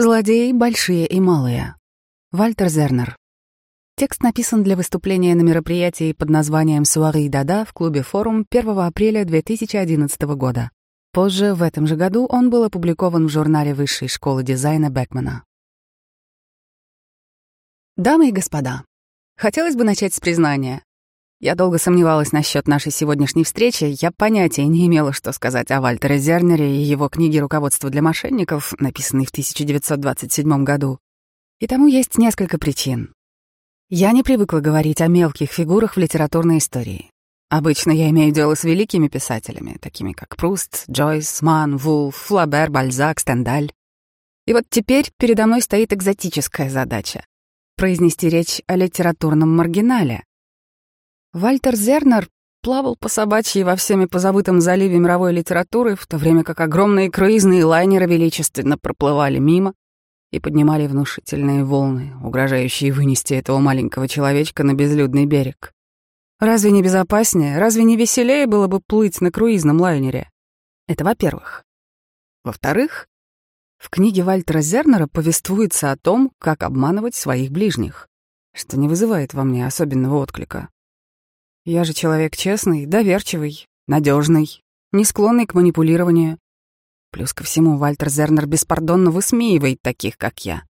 Злодеи большие и малые. Вальтер Зернер. Текст написан для выступления на мероприятии под названием «Суари Дада» в клубе «Форум» 1 апреля 2011 года. Позже, в этом же году, он был опубликован в журнале Высшей школы дизайна Бекмана. Дамы и господа, хотелось бы начать с признания. Я долго сомневалась насчет нашей сегодняшней встречи. Я понятия не имела, что сказать о Вальтере Зернере и его книге «Руководство для мошенников», написанной в 1927 году. И тому есть несколько причин. Я не привыкла говорить о мелких фигурах в литературной истории. Обычно я имею дело с великими писателями, такими как Пруст, Джойс, Ман, Вулф, Флабер, Бальзак, Стендаль. И вот теперь передо мной стоит экзотическая задача — произнести речь о литературном маргинале, Вальтер Зернер плавал по собачьи во всеми позабытом заливе мировой литературы, в то время как огромные круизные лайнеры величественно проплывали мимо и поднимали внушительные волны, угрожающие вынести этого маленького человечка на безлюдный берег. Разве не безопаснее, разве не веселее было бы плыть на круизном лайнере? Это во-первых. Во-вторых, в книге Вальтера Зернера повествуется о том, как обманывать своих ближних, что не вызывает во мне особенного отклика. Я же человек честный, доверчивый, надежный, не склонный к манипулированию. Плюс ко всему, Вальтер Зернер беспардонно высмеивает таких, как я.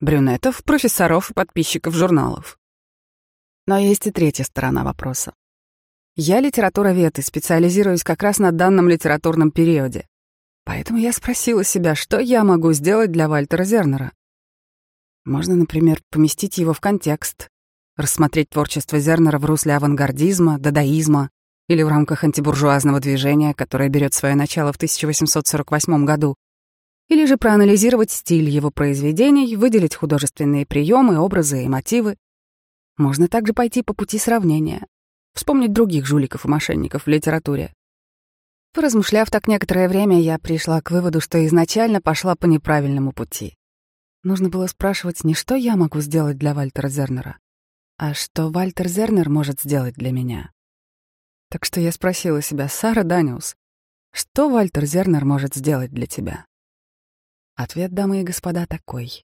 Брюнетов, профессоров и подписчиков журналов. Но есть и третья сторона вопроса. Я литературовед и специализируюсь как раз на данном литературном периоде. Поэтому я спросила себя, что я могу сделать для Вальтера Зернера. Можно, например, поместить его в контекст, рассмотреть творчество Зернера в русле авангардизма, дадаизма или в рамках антибуржуазного движения, которое берет свое начало в 1848 году, или же проанализировать стиль его произведений, выделить художественные приемы, образы и мотивы. Можно также пойти по пути сравнения, вспомнить других жуликов и мошенников в литературе. Поразмышляв так некоторое время, я пришла к выводу, что изначально пошла по неправильному пути. Нужно было спрашивать не что я могу сделать для Вальтера Зернера, а что Вальтер Зернер может сделать для меня? Так что я спросила себя, Сара Даниус, что Вальтер Зернер может сделать для тебя? Ответ, дамы и господа, такой.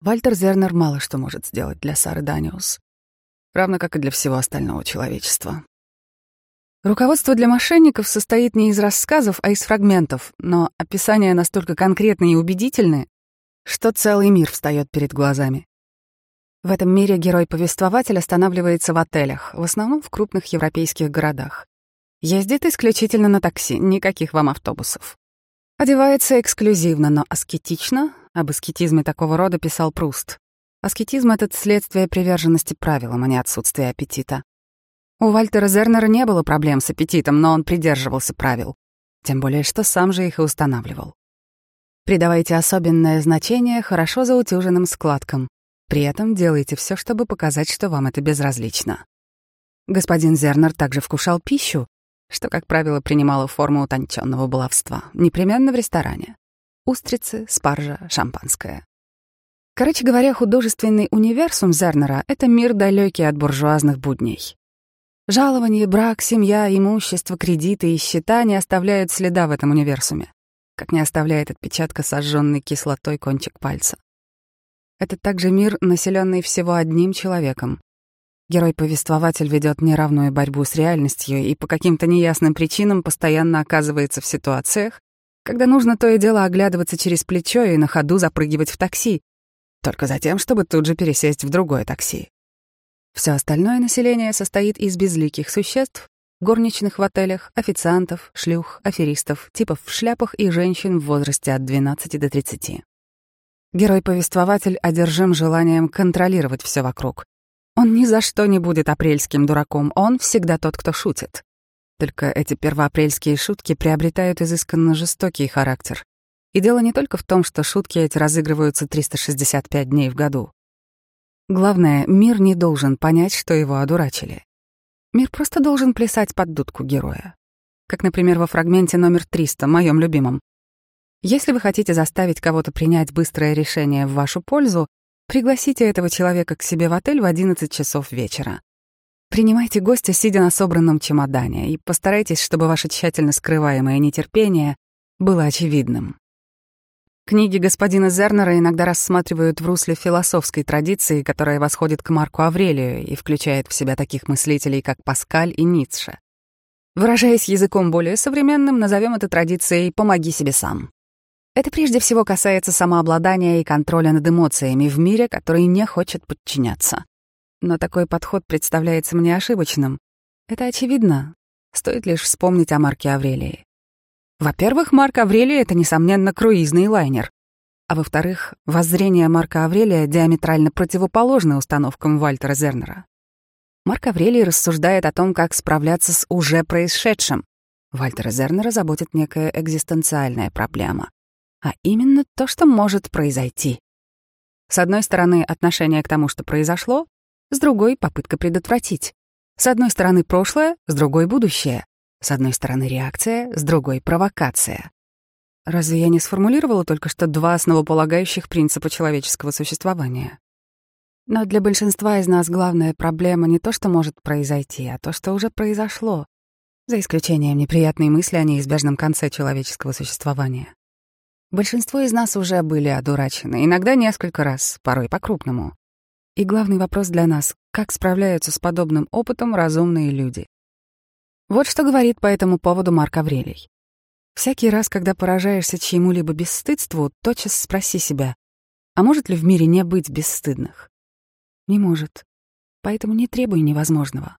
Вальтер Зернер мало что может сделать для Сары Даниус, равно как и для всего остального человечества. Руководство для мошенников состоит не из рассказов, а из фрагментов, но описания настолько конкретны и убедительны, что целый мир встает перед глазами. В этом мире герой-повествователь останавливается в отелях, в основном в крупных европейских городах. Ездит исключительно на такси, никаких вам автобусов. Одевается эксклюзивно, но аскетично. Об аскетизме такого рода писал Пруст. Аскетизм — это следствие приверженности правилам, а не отсутствие аппетита. У Вальтера Зернера не было проблем с аппетитом, но он придерживался правил. Тем более, что сам же их и устанавливал. Придавайте особенное значение хорошо заутюженным складкам. При этом делайте все, чтобы показать, что вам это безразлично. Господин Зернер также вкушал пищу, что, как правило, принимало форму утонченного баловства, непременно в ресторане. Устрицы, спаржа, шампанское. Короче говоря, художественный универсум Зернера — это мир далекий от буржуазных будней. Жалование, брак, семья, имущество, кредиты и счета не оставляют следа в этом универсуме, как не оставляет отпечатка сожженной кислотой кончик пальца. Это также мир, населенный всего одним человеком. Герой-повествователь ведет неравную борьбу с реальностью и по каким-то неясным причинам постоянно оказывается в ситуациях, когда нужно то и дело оглядываться через плечо и на ходу запрыгивать в такси, только затем, чтобы тут же пересесть в другое такси. Все остальное население состоит из безликих существ, горничных в отелях, официантов, шлюх, аферистов, типов в шляпах и женщин в возрасте от 12 до 30. Герой-повествователь одержим желанием контролировать все вокруг. Он ни за что не будет апрельским дураком, он всегда тот, кто шутит. Только эти первоапрельские шутки приобретают изысканно жестокий характер. И дело не только в том, что шутки эти разыгрываются 365 дней в году. Главное, мир не должен понять, что его одурачили. Мир просто должен плясать под дудку героя. Как, например, во фрагменте номер 300, моем любимом. Если вы хотите заставить кого-то принять быстрое решение в вашу пользу, пригласите этого человека к себе в отель в 11 часов вечера. Принимайте гостя, сидя на собранном чемодане, и постарайтесь, чтобы ваше тщательно скрываемое нетерпение было очевидным. Книги господина Зернера иногда рассматривают в русле философской традиции, которая восходит к Марку Аврелию и включает в себя таких мыслителей, как Паскаль и Ницше. Выражаясь языком более современным, назовем это традицией «помоги себе сам». Это прежде всего касается самообладания и контроля над эмоциями в мире, который не хочет подчиняться. Но такой подход представляется мне ошибочным. Это очевидно. Стоит лишь вспомнить о Марке Аврелии. Во-первых, Марк Аврелий — это, несомненно, круизный лайнер. А во-вторых, воззрение Марка Аврелия диаметрально противоположно установкам Вальтера Зернера. Марк Аврелий рассуждает о том, как справляться с уже происшедшим. Вальтера Зернера заботит некая экзистенциальная проблема, а именно то, что может произойти. С одной стороны, отношение к тому, что произошло, с другой — попытка предотвратить. С одной стороны, прошлое, с другой — будущее. С одной стороны реакция, с другой — провокация. Разве я не сформулировала только что два основополагающих принципа человеческого существования? Но для большинства из нас главная проблема не то, что может произойти, а то, что уже произошло, за исключением неприятной мысли о неизбежном конце человеческого существования. Большинство из нас уже были одурачены, иногда несколько раз, порой по-крупному. И главный вопрос для нас — как справляются с подобным опытом разумные люди? Вот что говорит по этому поводу Марк Аврелий. Всякий раз, когда поражаешься чьему-либо бесстыдству, тотчас спроси себя, а может ли в мире не быть бесстыдных? Не может. Поэтому не требуй невозможного.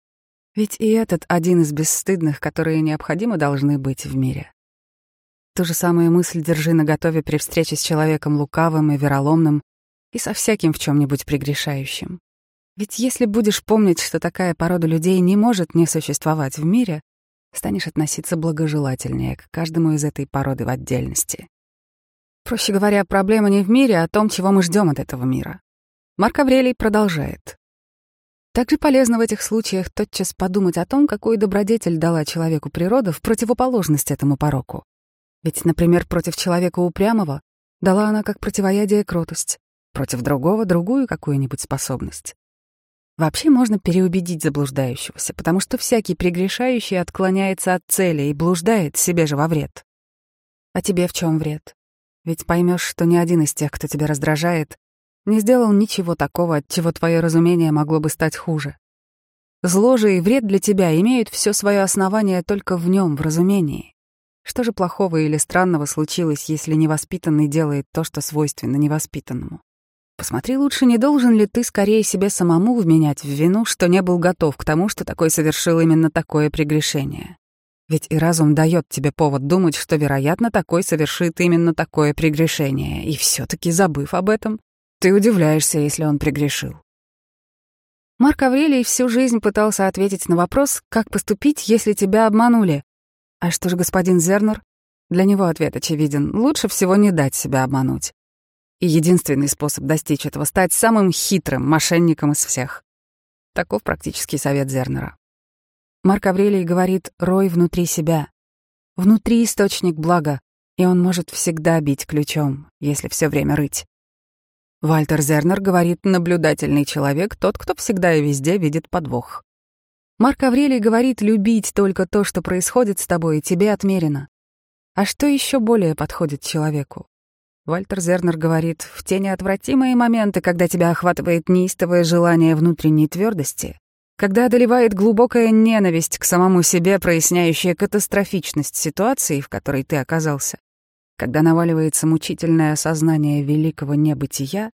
Ведь и этот один из бесстыдных, которые необходимо должны быть в мире. Ту же самую мысль держи наготове при встрече с человеком лукавым и вероломным и со всяким в чем нибудь прегрешающим. Ведь если будешь помнить, что такая порода людей не может не существовать в мире, станешь относиться благожелательнее к каждому из этой породы в отдельности. Проще говоря, проблема не в мире, а о том, чего мы ждем от этого мира. Марк Аврелий продолжает. Также полезно в этих случаях тотчас подумать о том, какую добродетель дала человеку природа в противоположность этому пороку. Ведь, например, против человека упрямого дала она как противоядие кротость, против другого — другую какую-нибудь способность. Вообще можно переубедить заблуждающегося, потому что всякий прегрешающий отклоняется от цели и блуждает себе же во вред. А тебе в чем вред? Ведь поймешь, что ни один из тех, кто тебя раздражает, не сделал ничего такого, от чего твое разумение могло бы стать хуже. Зло же и вред для тебя имеют все свое основание только в нем, в разумении. Что же плохого или странного случилось, если невоспитанный делает то, что свойственно невоспитанному? Посмотри лучше, не должен ли ты скорее себе самому вменять в вину, что не был готов к тому, что такой совершил именно такое прегрешение. Ведь и разум дает тебе повод думать, что, вероятно, такой совершит именно такое прегрешение, и все таки забыв об этом, ты удивляешься, если он прегрешил. Марк Аврелий всю жизнь пытался ответить на вопрос, как поступить, если тебя обманули. А что же господин Зернер? Для него ответ очевиден. Лучше всего не дать себя обмануть. И единственный способ достичь этого — стать самым хитрым мошенником из всех. Таков практический совет Зернера. Марк Аврелий говорит «рой внутри себя». Внутри источник блага, и он может всегда бить ключом, если все время рыть. Вальтер Зернер говорит «наблюдательный человек — тот, кто всегда и везде видит подвох». Марк Аврелий говорит «любить только то, что происходит с тобой, и тебе отмерено». А что еще более подходит человеку? Вальтер Зернер говорит, в те неотвратимые моменты, когда тебя охватывает неистовое желание внутренней твердости, когда одолевает глубокая ненависть к самому себе, проясняющая катастрофичность ситуации, в которой ты оказался, когда наваливается мучительное осознание великого небытия,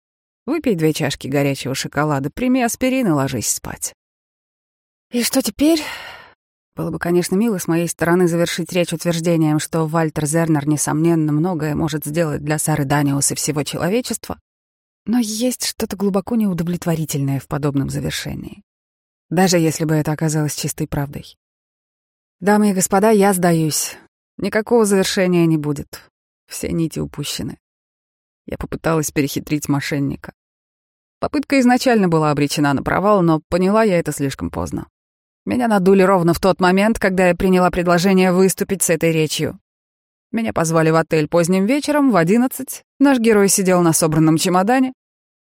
выпей две чашки горячего шоколада, прими аспирин и ложись спать. И что теперь? Было бы, конечно, мило с моей стороны завершить речь утверждением, что Вальтер Зернер, несомненно, многое может сделать для Сары Даниус и всего человечества, но есть что-то глубоко неудовлетворительное в подобном завершении. Даже если бы это оказалось чистой правдой. Дамы и господа, я сдаюсь. Никакого завершения не будет. Все нити упущены. Я попыталась перехитрить мошенника. Попытка изначально была обречена на провал, но поняла я это слишком поздно. Меня надули ровно в тот момент, когда я приняла предложение выступить с этой речью. Меня позвали в отель поздним вечером в одиннадцать. Наш герой сидел на собранном чемодане.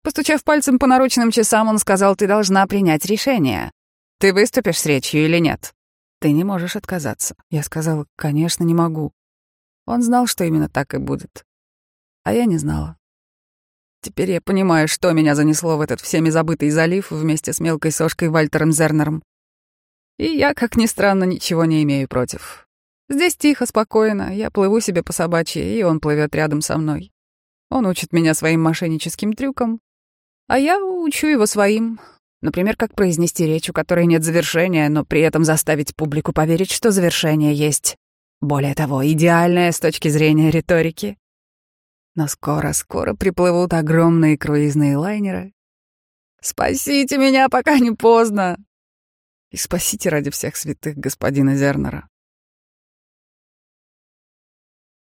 Постучав пальцем по наручным часам, он сказал, «Ты должна принять решение. Ты выступишь с речью или нет?» «Ты не можешь отказаться». Я сказала, «Конечно, не могу». Он знал, что именно так и будет. А я не знала. Теперь я понимаю, что меня занесло в этот всеми забытый залив вместе с мелкой сошкой Вальтером Зернером. И я, как ни странно, ничего не имею против. Здесь тихо, спокойно, я плыву себе по собачьи, и он плывет рядом со мной. Он учит меня своим мошенническим трюкам, а я учу его своим. Например, как произнести речь, у которой нет завершения, но при этом заставить публику поверить, что завершение есть. Более того, идеальное с точки зрения риторики. Но скоро-скоро приплывут огромные круизные лайнеры. Спасите меня, пока не поздно. И спасите ради всех святых господина Зернера.